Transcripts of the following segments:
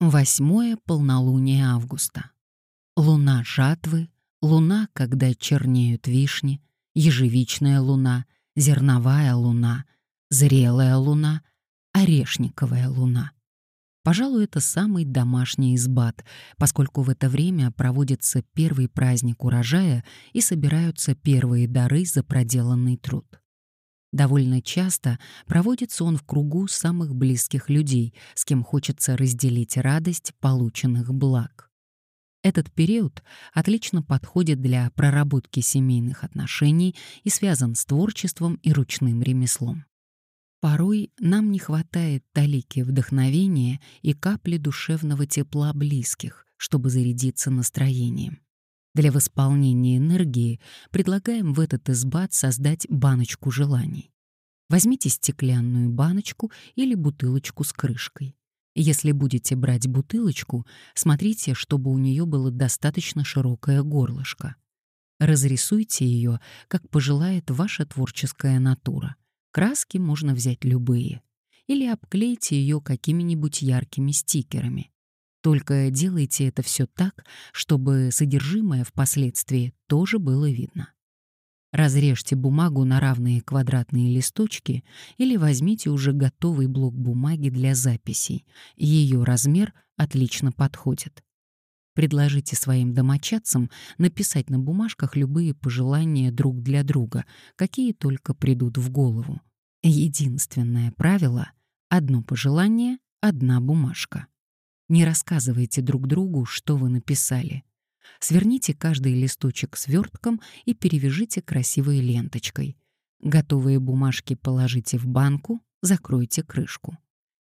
Восьмое полнолуние августа. Луна жатвы, луна, когда чернеют вишни, ежевичная луна, зерновая луна, зрелая луна, орешниковая луна. Пожалуй, это самый домашний избат, поскольку в это время проводится первый праздник урожая и собираются первые дары за проделанный труд. Довольно часто проводится он в кругу самых близких людей, с кем хочется разделить радость полученных благ. Этот период отлично подходит для проработки семейных отношений и связан с творчеством и ручным ремеслом. Порой нам не хватает талики вдохновения и капли душевного тепла близких, чтобы зарядиться настроением. Для восполнения энергии предлагаем в этот избат создать баночку желаний. Возьмите стеклянную баночку или бутылочку с крышкой. Если будете брать бутылочку, смотрите, чтобы у нее было достаточно широкое горлышко. Разрисуйте ее, как пожелает ваша творческая натура. Краски можно взять любые. Или обклейте ее какими-нибудь яркими стикерами. Только делайте это все так, чтобы содержимое впоследствии тоже было видно. Разрежьте бумагу на равные квадратные листочки или возьмите уже готовый блок бумаги для записей. Ее размер отлично подходит. Предложите своим домочадцам написать на бумажках любые пожелания друг для друга, какие только придут в голову. Единственное правило — одно пожелание — одна бумажка. Не рассказывайте друг другу, что вы написали. Сверните каждый листочек свертком и перевяжите красивой ленточкой. Готовые бумажки положите в банку, закройте крышку.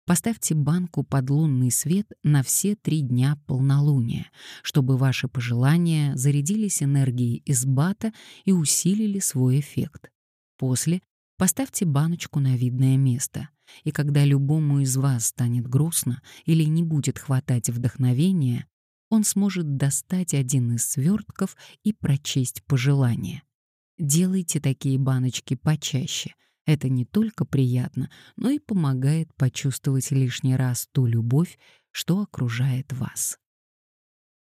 Поставьте банку под лунный свет на все три дня полнолуния, чтобы ваши пожелания зарядились энергией из бата и усилили свой эффект. После поставьте баночку на видное место — и когда любому из вас станет грустно или не будет хватать вдохновения, он сможет достать один из свертков и прочесть пожелание. Делайте такие баночки почаще. Это не только приятно, но и помогает почувствовать лишний раз ту любовь, что окружает вас.